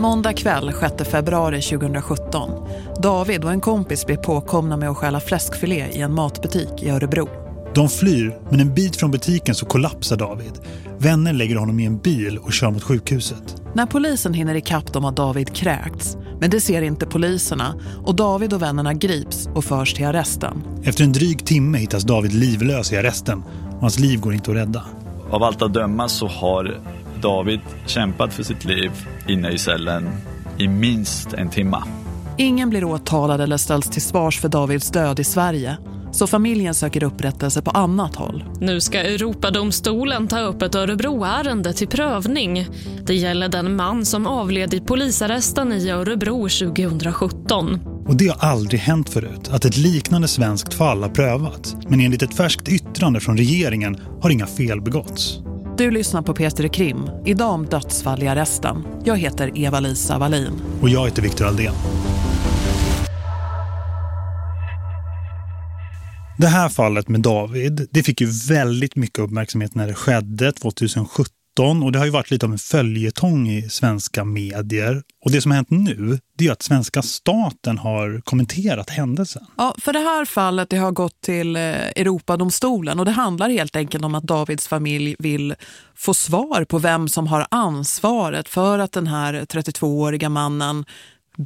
Måndag kväll 6 februari 2017. David och en kompis blir påkomna med att stjäla fläskfilé i en matbutik i Örebro. De flyr, men en bit från butiken så kollapsar David. Vänner lägger honom i en bil och kör mot sjukhuset. När polisen hinner ikapp dem har David kräkts. Men det ser inte poliserna och David och vännerna grips och förs till arresten. Efter en dryg timme hittas David livlös i arresten och hans liv går inte att rädda. Av allt att döma så har David kämpat för sitt liv inne i cellen i minst en timma. Ingen blir åtalad eller ställs till svars för Davids död i Sverige. Så familjen söker upprättelse på annat håll. Nu ska Europadomstolen ta upp ett Örebroärende till prövning. Det gäller den man som avled i polisarresten i Örebro 2017. Och det har aldrig hänt förut att ett liknande svenskt fall har prövats. Men enligt ett färskt yttrande från regeringen har inga fel begåtts. Du lyssnar på Peter Krim, idag om dödsfall i arresten. Jag heter Eva-Lisa Wallin. Och jag heter Viktor Aldén. Det här fallet med David, det fick ju väldigt mycket uppmärksamhet när det skedde 2017 och det har ju varit lite av en följetong i svenska medier. Och det som har hänt nu, det är att svenska staten har kommenterat händelsen. Ja, för det här fallet det har gått till eh, Europadomstolen och det handlar helt enkelt om att Davids familj vill få svar på vem som har ansvaret för att den här 32-åriga mannen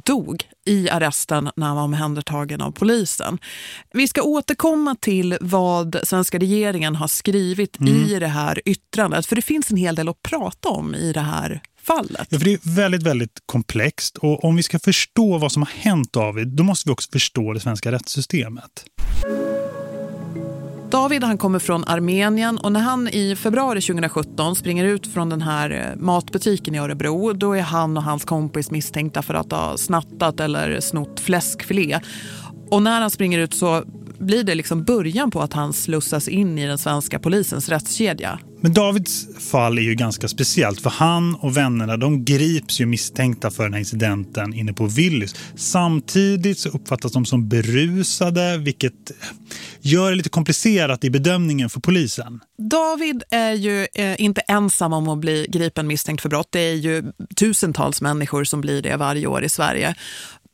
dog i arresten när han var omhändertagen av polisen. Vi ska återkomma till vad svenska regeringen har skrivit mm. i det här yttrandet. För det finns en hel del att prata om i det här fallet. Ja, för det är väldigt, väldigt komplext. Och om vi ska förstå vad som har hänt David, då måste vi också förstå det svenska rättssystemet. David han kommer från Armenien och när han i februari 2017 springer ut från den här eh, matbutiken i Örebro då är han och hans kompis misstänkta för att ha snattat eller snott fläskfilé. Och när han springer ut så blir det liksom början på att han slussas in i den svenska polisens rättskedja. Men Davids fall är ju ganska speciellt för han och vännerna de grips ju misstänkta för den här incidenten inne på Willys. Samtidigt så uppfattas de som berusade vilket gör det lite komplicerat i bedömningen för polisen. David är ju eh, inte ensam om att bli gripen misstänkt för brott. Det är ju tusentals människor som blir det varje år i Sverige.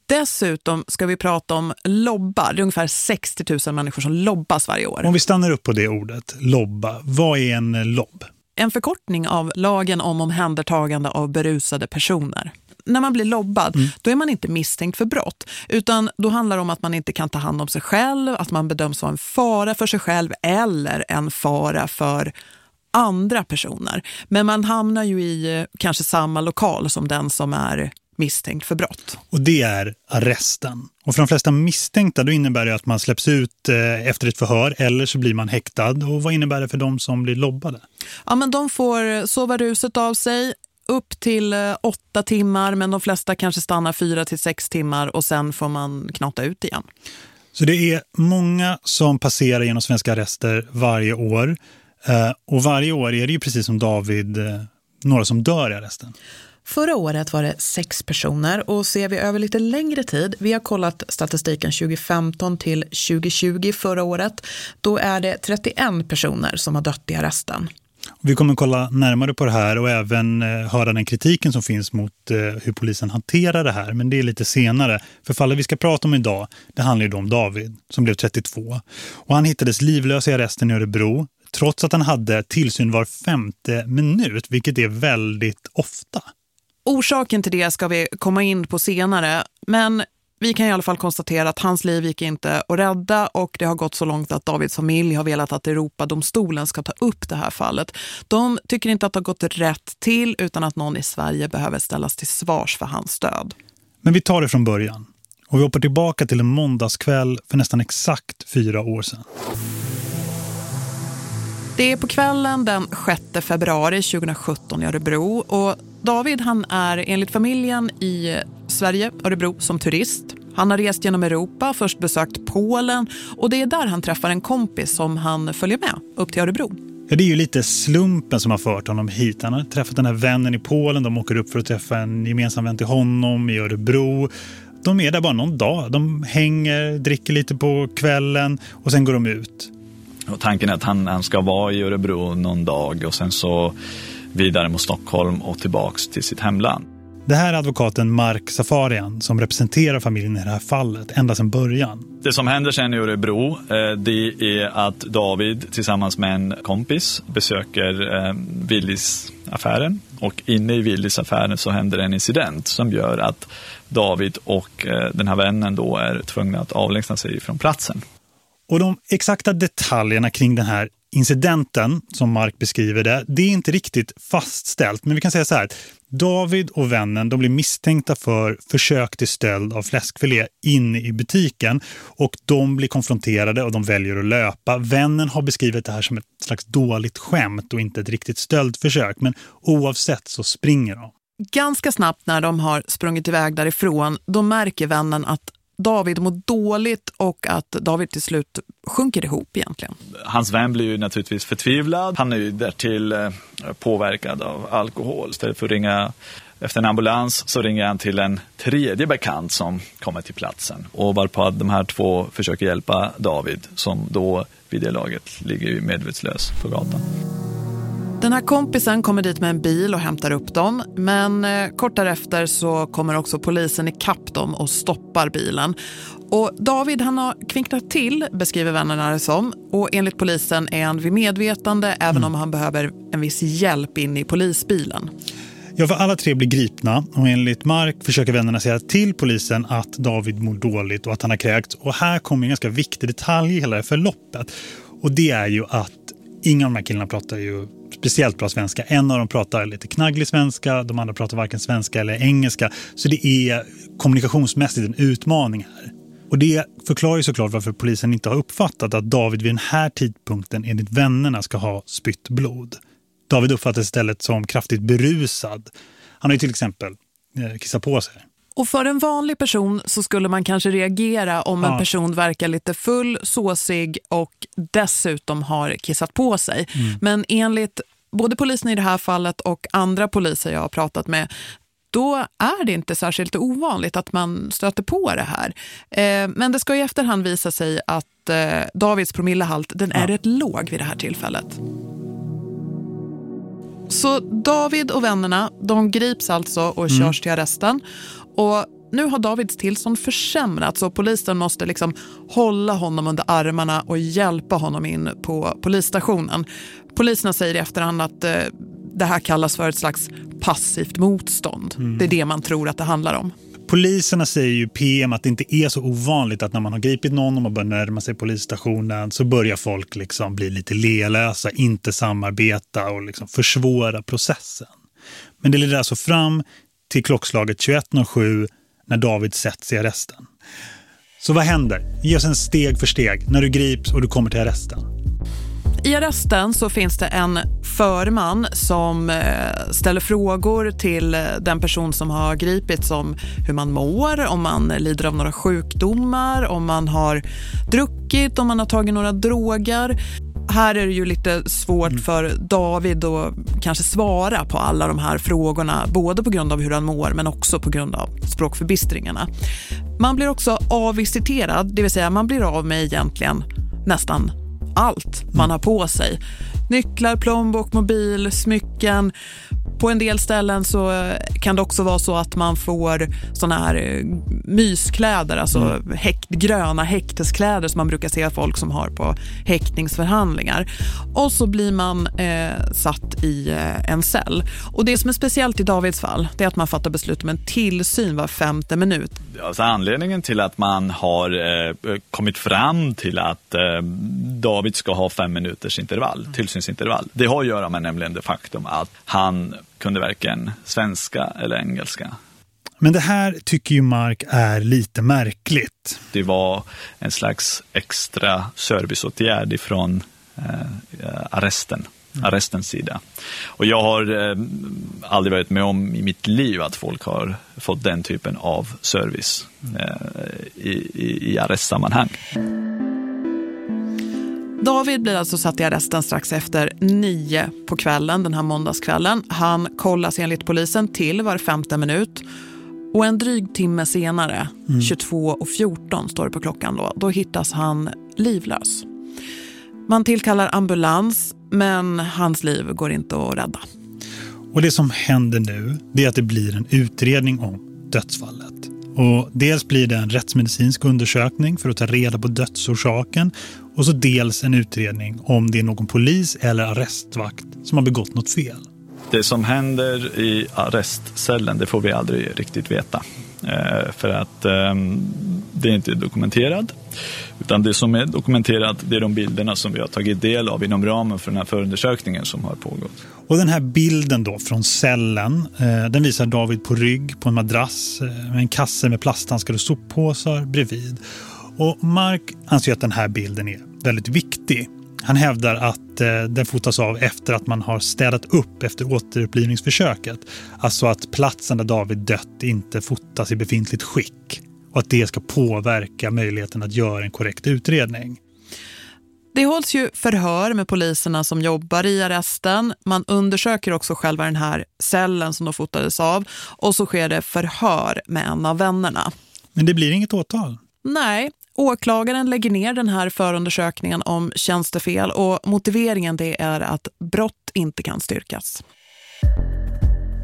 Dessutom ska vi prata om lobbar. Det är ungefär 60 000 människor som lobbas varje år. Om vi stannar upp på det ordet, lobba. Vad är en lobb? En förkortning av lagen om omhändertagande av berusade personer. När man blir lobbad, mm. då är man inte misstänkt för brott. Utan då handlar det om att man inte kan ta hand om sig själv, att man bedöms vara en fara för sig själv eller en fara för andra personer. Men man hamnar ju i eh, kanske samma lokal som den som är misstänkt för brott. Och det är arresten. Och för de flesta misstänkta då innebär det att man släpps ut eh, efter ett förhör eller så blir man häktad. Och vad innebär det för de som blir lobbade? Ja men de får sova ruset av sig upp till eh, åtta timmar men de flesta kanske stannar fyra till sex timmar och sen får man knata ut igen. Så det är många som passerar genom svenska arrester varje år. Eh, och varje år är det ju precis som David några som dör i arresten. Förra året var det sex personer och ser vi över lite längre tid, vi har kollat statistiken 2015 till 2020 förra året, då är det 31 personer som har dött i arresten. Vi kommer att kolla närmare på det här och även eh, höra den kritiken som finns mot eh, hur polisen hanterar det här. Men det är lite senare. För fallet vi ska prata om idag, det handlar ju om David som blev 32. Och han hittades livlös i arresten i Örebro trots att han hade tillsyn var femte minut, vilket är väldigt ofta. Orsaken till det ska vi komma in på senare, men vi kan i alla fall konstatera att hans liv gick inte att rädda och det har gått så långt att Davids familj har velat att Europadomstolen ska ta upp det här fallet. De tycker inte att det har gått rätt till utan att någon i Sverige behöver ställas till svars för hans död. Men vi tar det från början och vi hoppar tillbaka till en måndagskväll för nästan exakt fyra år sedan. Det är på kvällen den 6 februari 2017 i Örebro och David han är enligt familjen i Sverige, Örebro, som turist. Han har rest genom Europa, först besökt Polen och det är där han träffar en kompis som han följer med upp till Örebro. Ja, det är ju lite slumpen som har fört honom hit. Han har träffat den här vännen i Polen. De åker upp för att träffa en gemensam vän till honom i Örebro. De är där bara någon dag. De hänger, dricker lite på kvällen och sen går de ut. Och tanken är att han, han ska vara i Örebro någon dag och sen så vidare mot Stockholm och tillbaks till sitt hemland. Det här är advokaten Mark Safarian som representerar familjen i det här fallet ända sedan början. Det som händer sen i Örebro eh, det är att David tillsammans med en kompis besöker eh, Willys affären och inne i Willys affären så händer en incident som gör att David och eh, den här vännen då är tvungna att avlägsna sig från platsen. Och de exakta detaljerna kring den här incidenten som Mark beskriver det, det är inte riktigt fastställt. Men vi kan säga så här, David och vännen de blir misstänkta för försök till stöld av fläskfilé inne i butiken och de blir konfronterade och de väljer att löpa. Vännen har beskrivit det här som ett slags dåligt skämt och inte ett riktigt stöldförsök men oavsett så springer de. Ganska snabbt när de har sprungit iväg därifrån då märker vännen att David mår dåligt och att David till slut sjunker ihop egentligen. Hans vän blir ju naturligtvis förtvivlad. Han är ju därtill eh, påverkad av alkohol. Istället för att ringa efter en ambulans så ringer han till en tredje bekant som kommer till platsen. Och varpå att de här två försöker hjälpa David som då vid det laget ligger medvetslös på gatan. Den här kompisen kommer dit med en bil och hämtar upp dem. Men eh, kort därefter så kommer också polisen i kapp dem och stoppar bilen. Och David han har kvinknat till, beskriver vännerna det som. Och enligt polisen är han vid medvetande mm. även om han behöver en viss hjälp in i polisbilen. Ja, för alla tre blir gripna och enligt Mark försöker vännerna säga till polisen att David mår dåligt och att han har kräkts. Och här kommer en ganska viktig detalj i hela det förloppet. Och det är ju att ingen av de här killarna pratar ju speciellt bra svenska. En av dem pratar lite knagglig svenska, de andra pratar varken svenska eller engelska. Så det är kommunikationsmässigt en utmaning här. Och det förklarar ju såklart varför polisen inte har uppfattat att David vid den här tidpunkten enligt vännerna ska ha spytt blod. David uppfattas istället som kraftigt berusad. Han har ju till exempel eh, kissat på sig. Och för en vanlig person så skulle man kanske reagera om ja. en person verkar lite full, såsig och dessutom har kissat på sig. Mm. Men enligt både polisen i det här fallet och andra poliser jag har pratat med då är det inte särskilt ovanligt att man stöter på det här. Eh, men det ska i efterhand visa sig att eh, Davids promillehalt den är ja. rätt låg vid det här tillfället. Så David och vännerna de grips alltså och mm. körs till arresten. Och nu har Davids tillstånd försämrats och polisen måste liksom hålla honom under armarna och hjälpa honom in på polisstationen. Poliserna säger i efterhand att eh, det här kallas för ett slags passivt motstånd. Mm. Det är det man tror att det handlar om. Poliserna säger ju PM att det inte är så ovanligt att när man har gripit någon och man börjar närma sig polisstationen så börjar folk liksom bli lite lelösa, inte samarbeta och liksom försvåra processen. Men det leder alltså fram till klockslaget 21.07 när David sätts i arresten. Så vad händer? Ge oss en steg för steg när du grips och du kommer till arresten. I arresten så finns det en förman som eh, ställer frågor till eh, den person som har gripits om hur man mår, om man lider av några sjukdomar, om man har druckit, om man har tagit några droger här är det ju lite svårt mm. för David att kanske svara på alla de här frågorna, både på grund av hur han mår men också på grund av språkförbistringarna. Man blir också avvisiterad, det vill säga man blir av med egentligen nästan allt man mm. har på sig. Nycklar, plånbok, mobil, smycken. På en del ställen så kan det också vara så att man får såna här eh, myskläder, alltså mm. häkt, gröna häkteskläder som man brukar se folk som har på häktningsförhandlingar. Och så blir man eh, satt i eh, en cell. Och det som är speciellt i Davids fall det är att man fattar beslut om en tillsyn var femte minut. Alltså anledningen till att man har eh, kommit fram till att eh, David ska ha fem minuters intervall, mm. tillsynsintervall, det har att göra med nämligen det faktum att han kunde varken svenska eller engelska. Men det här tycker ju Mark är lite märkligt. Det var en slags extra serviceåtgärd ifrån eh, arresten, mm. arrestens sida. Och jag har eh, aldrig varit med om i mitt liv att folk har fått den typen av service eh, i, i, i arrestsammanhang. David blir alltså satt i arresten strax efter nio på kvällen, den här måndagskvällen. Han kollas enligt polisen till var femte minut. Och en dryg timme senare, mm. 22.14 står det på klockan då, då hittas han livlös. Man tillkallar ambulans men hans liv går inte att rädda. Och det som händer nu det är att det blir en utredning om dödsfallet. Och dels blir det en rättsmedicinsk undersökning för att ta reda på dödsorsaken och så dels en utredning om det är någon polis eller arrestvakt som har begått något fel. Det som händer i arrestcellen det får vi aldrig riktigt veta. Eh, för att ehm, det är inte dokumenterat. Utan det som är dokumenterat det är de bilderna som vi har tagit del av inom ramen för den här förundersökningen som har pågått. Och den här bilden då från cellen, eh, den visar David på rygg på en madrass eh, med en kasse med plasthandskar och soppåsar bredvid. Och Mark anser att den här bilden är väldigt viktig. Han hävdar att eh, den fotas av efter att man har städat upp efter återupplivningsförsöket. Alltså att platsen där David dött inte fotas i befintligt skick. Och att det ska påverka möjligheten att göra en korrekt utredning. Det hålls ju förhör med poliserna som jobbar i arresten. Man undersöker också själva den här cellen som de fotades av. Och så sker det förhör med en av vännerna. Men det blir inget åtal? Nej, åklagaren lägger ner den här förundersökningen om tjänstefel och motiveringen det är att brott inte kan styrkas.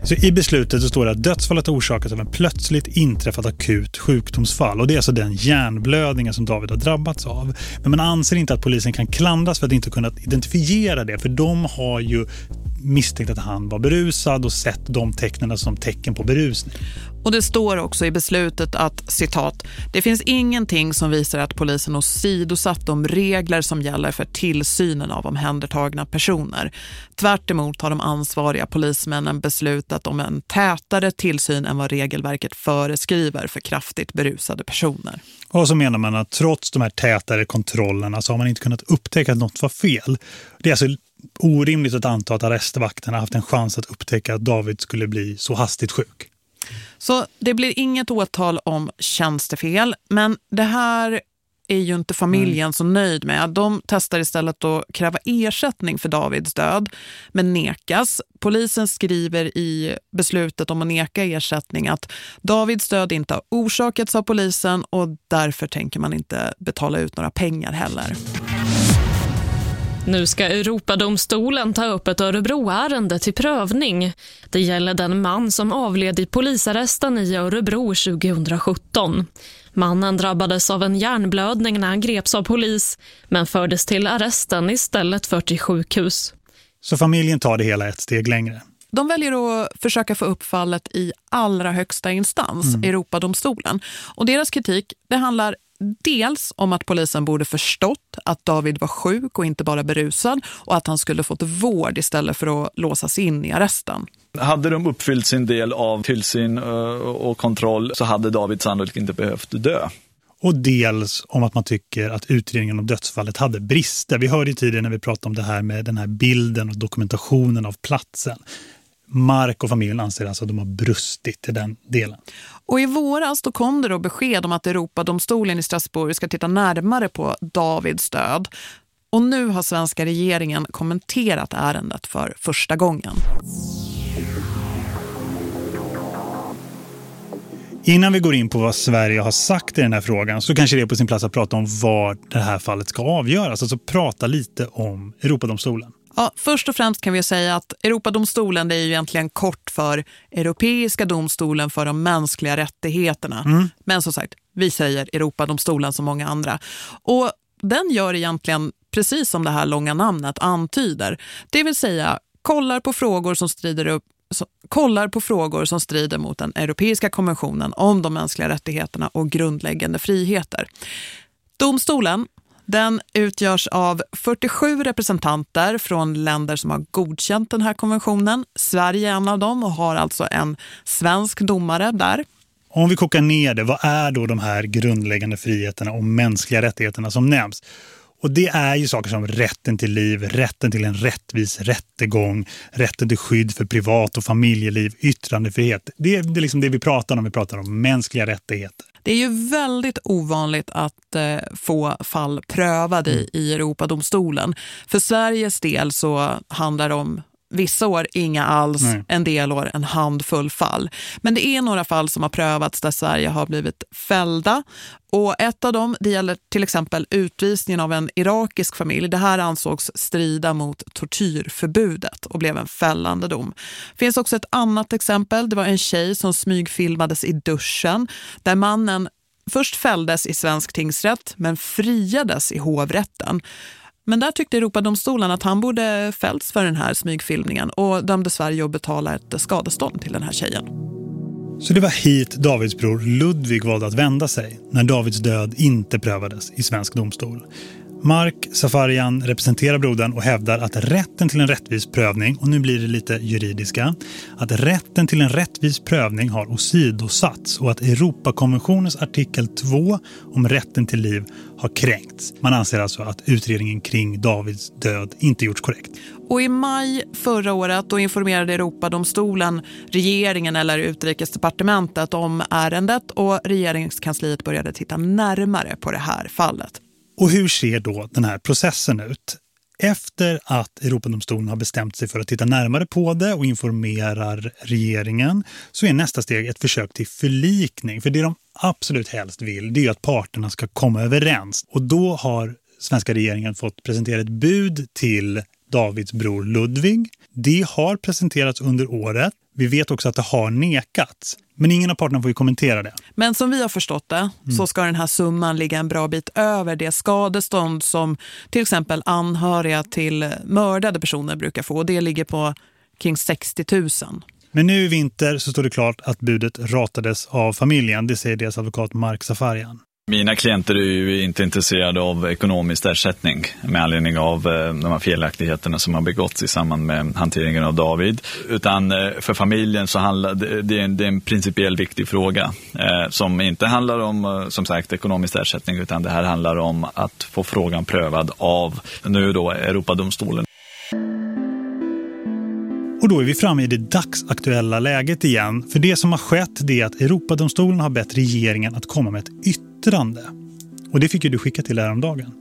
Så I beslutet så står det att dödsfallet orsakas av en plötsligt inträffat akut sjukdomsfall. Och det är alltså den hjärnblödningen som David har drabbats av. Men man anser inte att polisen kan klandras för att inte kunna identifiera det. För de har ju misstänkt att han var berusad och sett de tecknen som tecken på berusning. Och det står också i beslutet att, citat, det finns ingenting som visar att polisen åsidosatt de regler som gäller för tillsynen av omhändertagna personer. Tvärt har de ansvariga polismännen beslutat om en tätare tillsyn än vad regelverket föreskriver för kraftigt berusade personer. Och så menar man att trots de här tätare kontrollerna så har man inte kunnat upptäcka att något var fel. Det är alltså orimligt att anta att arrestvakterna haft en chans att upptäcka att David skulle bli så hastigt sjuk. Så det blir inget åtal om tjänstefel, men det här är ju inte familjen så nöjd med. De testar istället att kräva ersättning för Davids död, men nekas. Polisen skriver i beslutet om att neka ersättning att Davids död inte har orsakats av polisen och därför tänker man inte betala ut några pengar heller. Nu ska Europadomstolen ta upp ett Örebroärende till prövning. Det gäller den man som avled i polisarresten i Örebro 2017. Mannen drabbades av en hjärnblödning när han greps av polis men fördes till arresten istället för till sjukhus. Så familjen tar det hela ett steg längre? De väljer att försöka få upp fallet i allra högsta instans, mm. Europadomstolen. Och deras kritik det handlar dels om att polisen borde förstått att David var sjuk och inte bara berusad och att han skulle fått vård istället för att låsas in i arresten. Hade de uppfyllt sin del av tillsyn eh, och kontroll så hade David sannolikt inte behövt dö. Och dels om att man tycker att utredningen om dödsfallet hade brister. Vi hörde tidigare när vi pratade om det här med den här bilden och dokumentationen av platsen. Mark och familjen anser alltså att de har brustit i den delen. Och i våras då kom det då besked om att Europadomstolen i Strasbourg ska titta närmare på Davids död. Och nu har svenska regeringen kommenterat ärendet för första gången. Innan vi går in på vad Sverige har sagt i den här frågan så kanske det är på sin plats att prata om var det här fallet ska avgöras. Alltså prata lite om Europadomstolen. Ja, först och främst kan vi säga att Europadomstolen är ju egentligen kort för Europeiska domstolen för de mänskliga rättigheterna. Mm. Men som sagt, vi säger Europadomstolen som många andra. Och den gör egentligen precis som det här långa namnet antyder. Det vill säga kollar på frågor som strider upp kollar på frågor som strider mot den europeiska konventionen om de mänskliga rättigheterna och grundläggande friheter. Domstolen den utgörs av 47 representanter från länder som har godkänt den här konventionen. Sverige är en av dem och har alltså en svensk domare där. Om vi kokar ner det, vad är då de här grundläggande friheterna och mänskliga rättigheterna som nämns? Och det är ju saker som rätten till liv, rätten till en rättvis rättegång, rätten till skydd för privat och familjeliv, yttrandefrihet. Det är, det är liksom det vi pratar om, vi pratar om mänskliga rättigheter. Det är ju väldigt ovanligt att eh, få fall prövade i, i Europadomstolen. För Sveriges del så handlar det om Vissa år inga alls, Nej. en del år en handfull fall. Men det är några fall som har prövats där Sverige har blivit fällda. Och ett av dem det gäller till exempel utvisningen av en irakisk familj. Det här ansågs strida mot tortyrförbudet och blev en fällande dom. Det finns också ett annat exempel. Det var en tjej som smygfilmades i duschen där mannen först fälldes i svensk tingsrätt men friades i hovrätten. Men där tyckte Europadomstolen att han borde fällts för den här smygfilmningen och dömde Sverige att betala ett skadestånd till den här tjejen. Så det var hit Davids bror Ludvig valde att vända sig när Davids död inte prövades i svensk domstol. Mark Safarian representerar brodern och hävdar att rätten till en rättvis prövning, och nu blir det lite juridiska, att rätten till en rättvis prövning har åsidosatts och att Europakonventionens artikel 2 om rätten till liv har kränkts. Man anser alltså att utredningen kring Davids död inte gjorts korrekt. Och i maj förra året då informerade Europadomstolen regeringen eller utrikesdepartementet om ärendet och regeringskansliet började titta närmare på det här fallet. Och hur ser då den här processen ut? Efter att Europadomstolen har bestämt sig för att titta närmare på det och informerar regeringen så är nästa steg ett försök till förlikning. För det de absolut helst vill det är att parterna ska komma överens. Och då har svenska regeringen fått presentera ett bud till Davids bror Ludvig. Det har presenterats under året. Vi vet också att det har nekats. Men ingen av parterna får ju kommentera det. Men som vi har förstått det mm. så ska den här summan ligga en bra bit över det skadestånd som till exempel anhöriga till mördade personer brukar få. Det ligger på kring 60 000. Men nu i vinter så står det klart att budet ratades av familjen. Det säger deras advokat Mark Safarian. Mina klienter är ju inte intresserade av ekonomisk ersättning med anledning av eh, de här felaktigheterna som har begåtts i samband med hanteringen av David. Utan eh, för familjen så handlar det, det, är, en, det är en principiell viktig fråga eh, som inte handlar om som sagt ekonomisk ersättning utan det här handlar om att få frågan prövad av nu då Europadomstolen. Och då är vi framme i det dagsaktuella läget igen. För det som har skett är att Europadomstolen har bett regeringen att komma med ett ytterligare yttrande. Och det fick ju du skicka till häromdagen.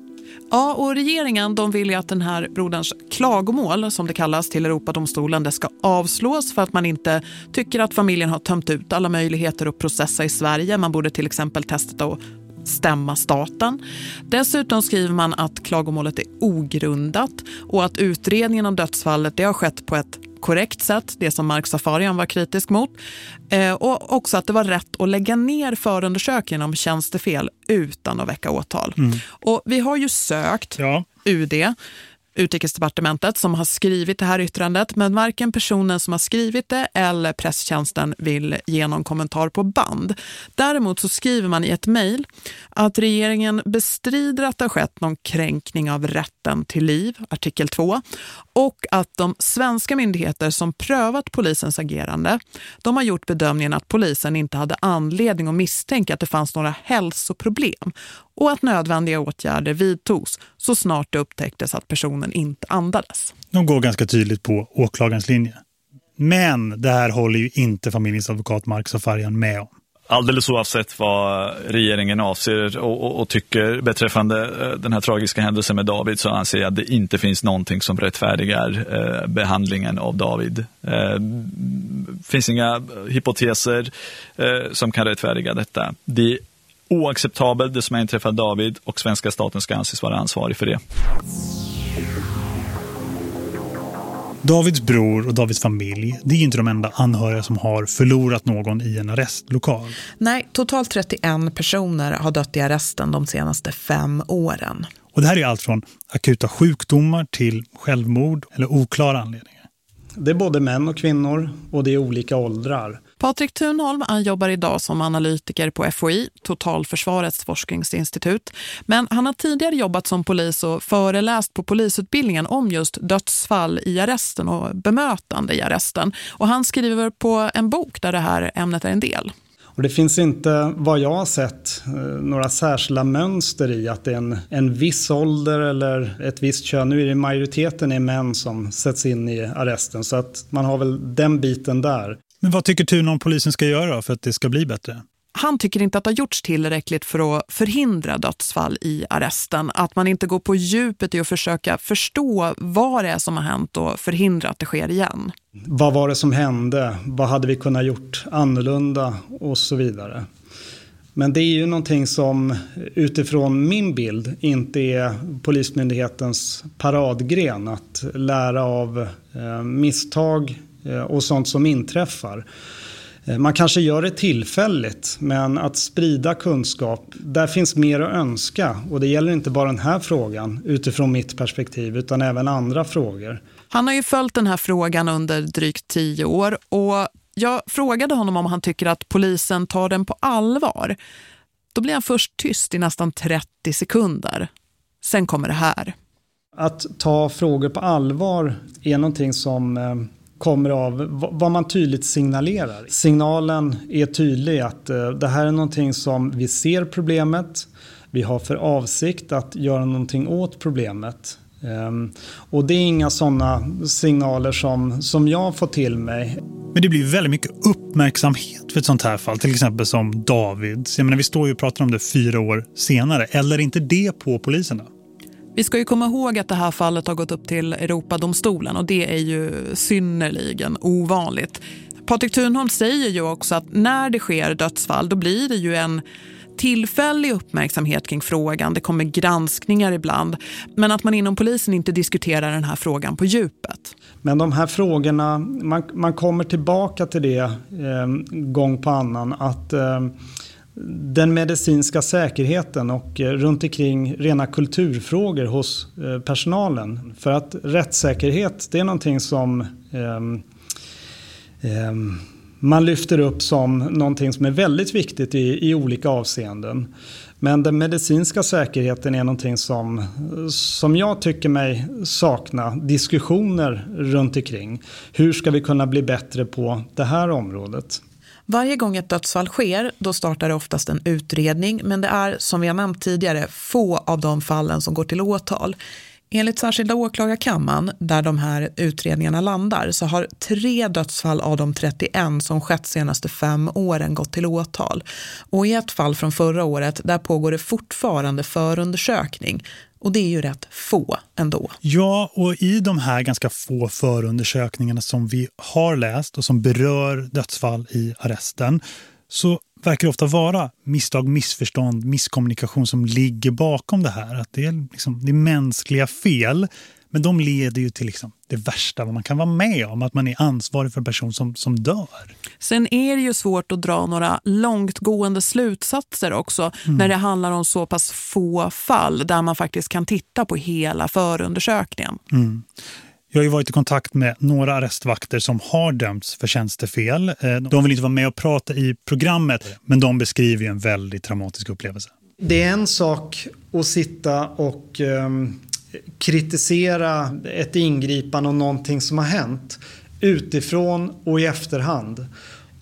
Ja, och regeringen de vill ju att den här broderns klagomål, som det kallas till Europadomstolen, det ska avslås för att man inte tycker att familjen har tömt ut alla möjligheter att processa i Sverige. Man borde till exempel testa att stämma staten. Dessutom skriver man att klagomålet är ogrundat och att utredningen om dödsfallet det har skett på ett korrekt sätt, det som Mark Safarian var kritisk mot. Eh, och också att det var rätt att lägga ner förundersökningen om tjänstefel utan att väcka åtal. Mm. Och vi har ju sökt ja. UD utrikesdepartementet som har skrivit det här yttrandet men varken personen som har skrivit det eller presstjänsten vill ge någon kommentar på band. Däremot så skriver man i ett mejl att regeringen bestrider att det har skett någon kränkning av rätten till liv, artikel 2, och att de svenska myndigheter som prövat polisens agerande, de har gjort bedömningen att polisen inte hade anledning att misstänka att det fanns några hälsoproblem och att nödvändiga åtgärder vidtogs så snart det upptäcktes att personen inte andades. De går ganska tydligt på åklagarens linje. Men det här håller ju inte familjens advokat Mark Safarian med om. Alldeles oavsett vad regeringen avser och, och, och, tycker beträffande eh, den här tragiska händelsen med David så anser jag att det inte finns någonting som rättfärdigar eh, behandlingen av David. Det eh, finns inga hypoteser eh, som kan rättfärdiga detta. Det oacceptabelt det som har inträffat David och svenska staten ska anses vara ansvarig för det. Davids bror och Davids familj, det är inte de enda anhöriga som har förlorat någon i en arrestlokal. Nej, totalt 31 personer har dött i arresten de senaste fem åren. Och det här är allt från akuta sjukdomar till självmord eller oklara anledningar. Det är både män och kvinnor och det är olika åldrar. Patrik Thunholm han jobbar idag som analytiker på FOI, Totalförsvarets forskningsinstitut. Men han har tidigare jobbat som polis och föreläst på polisutbildningen om just dödsfall i arresten och bemötande i arresten. Och han skriver på en bok där det här ämnet är en del. Och det finns inte, vad jag har sett, eh, några särskilda mönster i att det är en, en viss ålder eller ett visst kön. Nu är det majoriteten är män som sätts in i arresten så att man har väl den biten där. Men vad tycker Thun om polisen ska göra för att det ska bli bättre? han tycker inte att det har gjorts tillräckligt för att förhindra dödsfall i arresten. Att man inte går på djupet i att försöka förstå vad det är som har hänt och förhindra att det sker igen. Vad var det som hände? Vad hade vi kunnat gjort annorlunda och så vidare. Men det är ju någonting som utifrån min bild inte är Polismyndighetens paradgren att lära av eh, misstag och sånt som inträffar. Eh, man kanske gör det tillfälligt, men att sprida kunskap, där finns mer att önska. Och det gäller inte bara den här frågan utifrån mitt perspektiv, utan även andra frågor. Han har ju följt den här frågan under drygt tio år och jag frågade honom om han tycker att polisen tar den på allvar. Då blir han först tyst i nästan 30 sekunder. Sen kommer det här. Att ta frågor på allvar är någonting som eh, kommer av vad man tydligt signalerar. Signalen är tydlig att eh, det här är någonting som vi ser problemet. Vi har för avsikt att göra någonting åt problemet. Ehm, och det är inga sådana signaler som, som jag får till mig. Men det blir väldigt mycket uppmärksamhet för ett sånt här fall. Till exempel som David. Jag menar, vi står ju och pratar om det fyra år senare. Eller inte det på poliserna? Vi ska ju komma ihåg att det här fallet har gått upp till Europadomstolen och det är ju synnerligen ovanligt. Patrik Thunholm säger ju också att när det sker dödsfall då blir det ju en tillfällig uppmärksamhet kring frågan. Det kommer granskningar ibland. Men att man inom polisen inte diskuterar den här frågan på djupet. Men de här frågorna, man, man kommer tillbaka till det eh, gång på annan. Att eh, den medicinska säkerheten och eh, runt omkring rena kulturfrågor hos eh, personalen. För att rättssäkerhet, det är någonting som eh, man lyfter upp som någonting som är väldigt viktigt i, i olika avseenden. Men den medicinska säkerheten är någonting som, som jag tycker mig sakna diskussioner runt omkring. Hur ska vi kunna bli bättre på det här området? Varje gång ett dödsfall sker, då startar det oftast en utredning, men det är som vi har nämnt tidigare få av de fallen som går till åtal. Enligt särskilda åklagarkammaren, där de här utredningarna landar, så har tre dödsfall av de 31 som skett senaste fem åren gått till åtal. Och i ett fall från förra året, där pågår det fortfarande förundersökning. Och det är ju rätt få ändå. Ja, och i de här ganska få förundersökningarna som vi har läst och som berör dödsfall i arresten så verkar det ofta vara misstag, missförstånd, misskommunikation som ligger bakom det här. Att det är, liksom, det är mänskliga fel, men de leder ju till liksom det värsta vad man kan vara med om. Att man är ansvarig för en person som, som dör. Sen är det ju svårt att dra några långtgående slutsatser också. Mm. När det handlar om så pass få fall där man faktiskt kan titta på hela förundersökningen. Mm. Jag har ju varit i kontakt med några arrestvakter som har dömts för tjänstefel. Eh, de vill inte vara med och prata i programmet, men de beskriver ju en väldigt traumatisk upplevelse. Det är en sak att sitta och um, kritisera ett ingripande och någonting som har hänt utifrån och i efterhand.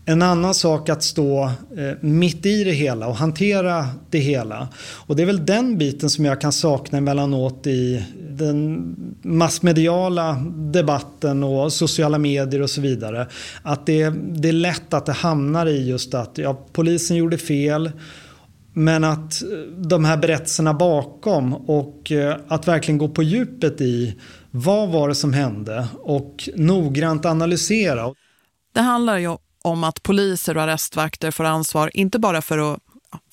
En annan sak att stå eh, mitt i det hela och hantera det hela. Och det är väl den biten som jag kan sakna emellanåt i den massmediala debatten och sociala medier och så vidare. Att det, det är lätt att det hamnar i just att ja, polisen gjorde fel. Men att eh, de här berättelserna bakom och eh, att verkligen gå på djupet i vad var det som hände och noggrant analysera. Det handlar ju om att poliser och arrestvakter får ansvar inte bara för att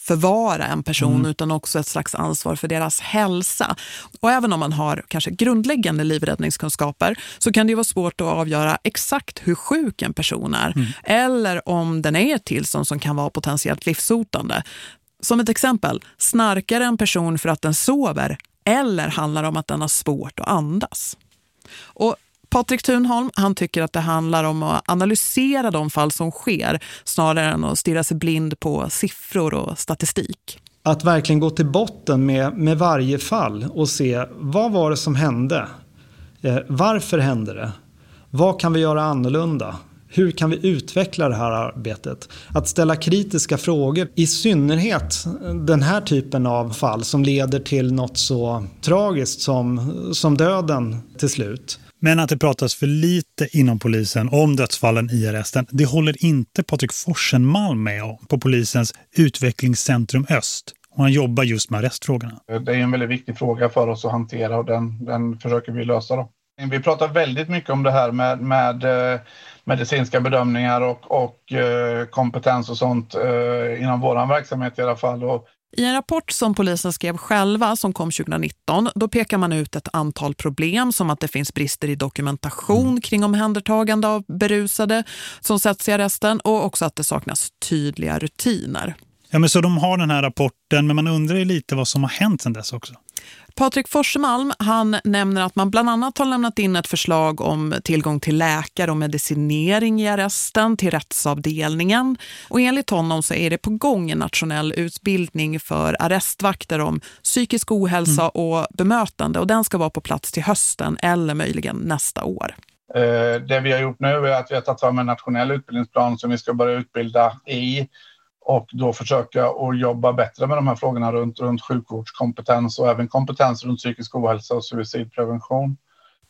förvara en person mm. utan också ett slags ansvar för deras hälsa. Och även om man har kanske grundläggande livräddningskunskaper så kan det vara svårt att avgöra exakt hur sjuk en person är. Mm. Eller om den är ett tillstånd som kan vara potentiellt livshotande. Som ett exempel, snarkar en person för att den sover eller handlar om att den har svårt att andas? Och Patrik Thunholm han tycker att det handlar om att analysera de fall som sker snarare än att stirra sig blind på siffror och statistik. Att verkligen gå till botten med, med varje fall och se vad var det som hände? Eh, varför hände det? Vad kan vi göra annorlunda? Hur kan vi utveckla det här arbetet? Att ställa kritiska frågor, i synnerhet den här typen av fall som leder till något så tragiskt som, som döden till slut. Men att det pratas för lite inom polisen om dödsfallen i arresten, det håller inte Patrik Forsenmalm med om på polisens utvecklingscentrum Öst. Och han jobbar just med arrestfrågorna. Det är en väldigt viktig fråga för oss att hantera och den, den försöker vi lösa. Då. Vi pratar väldigt mycket om det här med, med eh, medicinska bedömningar och, och eh, kompetens och sånt eh, inom vår verksamhet i alla fall. Och i en rapport som polisen skrev själva som kom 2019 då pekar man ut ett antal problem som att det finns brister i dokumentation mm. kring omhändertagande av berusade som sätts i arresten och också att det saknas tydliga rutiner. Ja men så de har den här rapporten men man undrar ju lite vad som har hänt sedan dess också. Patrik Forsemalm han nämner att man bland annat har lämnat in ett förslag om tillgång till läkare och medicinering i arresten till rättsavdelningen. Och enligt honom så är det på gång en nationell utbildning för arrestvakter om psykisk ohälsa mm. och bemötande. Och den ska vara på plats till hösten eller möjligen nästa år. Eh, det vi har gjort nu är att vi har tagit fram en nationell utbildningsplan som vi ska börja utbilda i och då försöka att jobba bättre med de här frågorna runt, runt sjukvårdskompetens och även kompetens runt psykisk ohälsa och suicidprevention.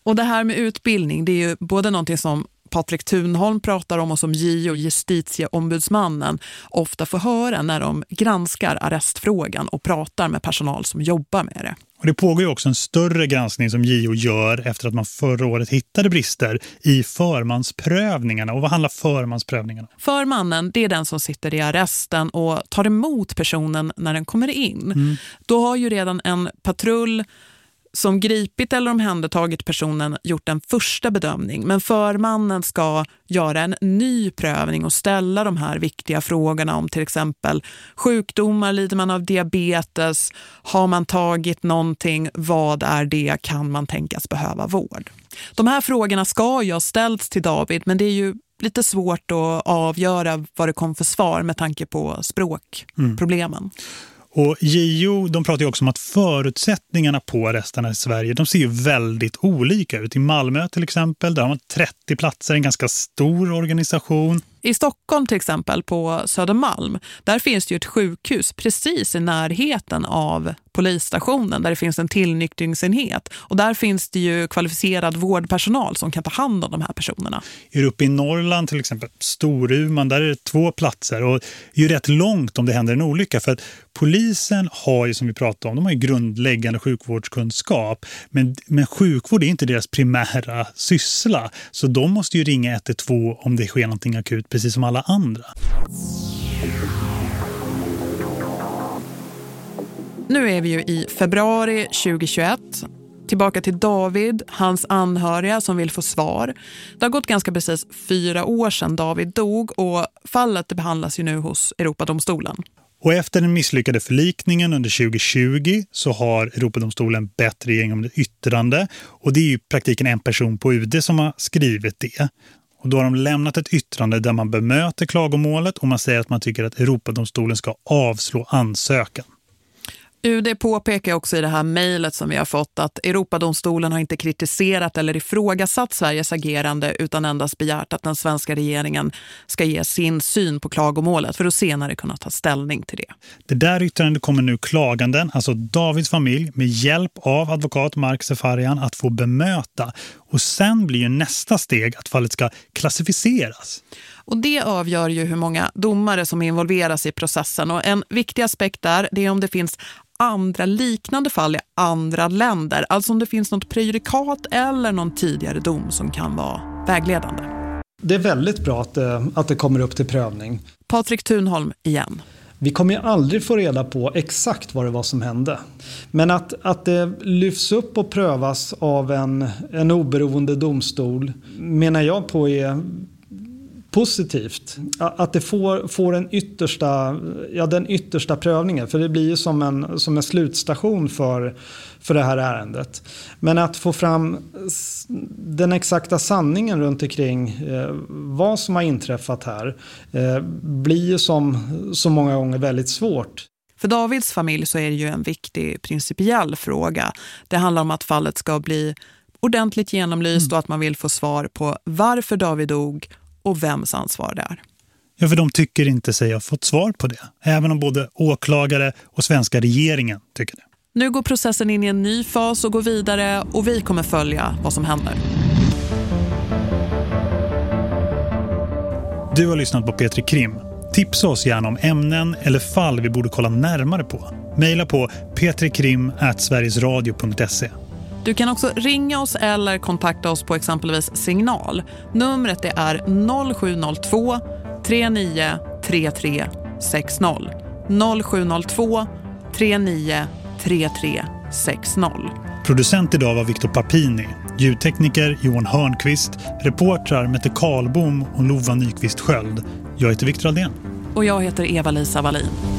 Och det här med utbildning, det är ju både någonting som Patrik Thunholm pratar om och som JO, justitieombudsmannen, ofta får höra när de granskar arrestfrågan och pratar med personal som jobbar med det. Och det pågår ju också en större granskning som JO gör efter att man förra året hittade brister i förmansprövningarna. Och vad handlar förmansprövningarna? Förmannen, det är den som sitter i arresten och tar emot personen när den kommer in. Mm. Då har ju redan en patrull som gripit eller omhändertagit personen gjort en första bedömning men förmannen ska göra en ny prövning och ställa de här viktiga frågorna om till exempel sjukdomar, lider man av diabetes, har man tagit någonting, vad är det, kan man tänkas behöva vård? De här frågorna ska ju ha ställts till David men det är ju lite svårt att avgöra vad det kom för svar med tanke på språkproblemen. Mm. Och JO de pratar ju också om att förutsättningarna på arresterna i Sverige de ser ju väldigt olika ut. I Malmö till exempel, där har man 30 platser, en ganska stor organisation. I Stockholm till exempel på Södermalm, där finns det ju ett sjukhus precis i närheten av polisstationen där det finns en tillnyktringsenhet. Och där finns det ju kvalificerad vårdpersonal som kan ta hand om de här personerna. Är uppe i Norrland till exempel, Storuman, där är det två platser. Och det är ju rätt långt om det händer en olycka för att polisen har ju som vi pratade om, de har ju grundläggande sjukvårdskunskap. Men, men sjukvård är inte deras primära syssla. Så de måste ju ringa 112 om det sker någonting akut precis som alla andra. Nu är vi ju i februari 2021. Tillbaka till David, hans anhöriga som vill få svar. Det har gått ganska precis fyra år sedan David dog och fallet behandlas ju nu hos Europadomstolen. Och efter den misslyckade förlikningen under 2020 så har Europadomstolen bett regeringen om ett yttrande. Och det är ju praktiken en person på UD som har skrivit det. Och då har de lämnat ett yttrande där man bemöter klagomålet och man säger att man tycker att Europadomstolen ska avslå ansökan. UD påpekar också i det här mejlet som vi har fått att Europadomstolen har inte kritiserat eller ifrågasatt Sveriges agerande utan endast begärt att den svenska regeringen ska ge sin syn på klagomålet för att senare kunna ta ställning till det. Det där yttrandet kommer nu klaganden, alltså Davids familj, med hjälp av advokat Mark Sefarian att få bemöta. Och sen blir ju nästa steg att fallet ska klassificeras. Och det avgör ju hur många domare som involveras i processen. Och en viktig aspekt där det är om det finns andra liknande fall i andra länder. Alltså om det finns något prejudikat eller någon tidigare dom som kan vara vägledande. Det är väldigt bra att det, att det kommer upp till prövning. Patrik Thunholm igen. Vi kommer ju aldrig få reda på exakt vad det var som hände. Men att, att det lyfts upp och prövas av en, en oberoende domstol menar jag på är positivt. Att det får, får en yttersta, ja, den yttersta prövningen. För det blir ju som en, som en slutstation för, för det här ärendet. Men att få fram den exakta sanningen runt omkring eh, vad som har inträffat här eh, blir ju som så många gånger väldigt svårt. För Davids familj så är det ju en viktig principiell fråga. Det handlar om att fallet ska bli ordentligt genomlyst mm. och att man vill få svar på varför David dog och vems ansvar det är. Ja, för de tycker inte sig ha fått svar på det. Även om både åklagare och svenska regeringen tycker det. Nu går processen in i en ny fas och går vidare och vi kommer följa vad som händer. Du har lyssnat på Petri Krim. Tipsa oss gärna om ämnen eller fall vi borde kolla närmare på. Maila på petrikrim@sverigesradio.se. Du kan också ringa oss eller kontakta oss på exempelvis Signal. Numret det är 0702 39 33 60. 0702 39 33 60. Producent idag var Viktor Papini, ljudtekniker Johan Hörnqvist, reportrar Mette Karlbom och Lova Nyqvist Sköld. Jag heter Viktor Aldén. Och jag heter Eva-Lisa Wallin.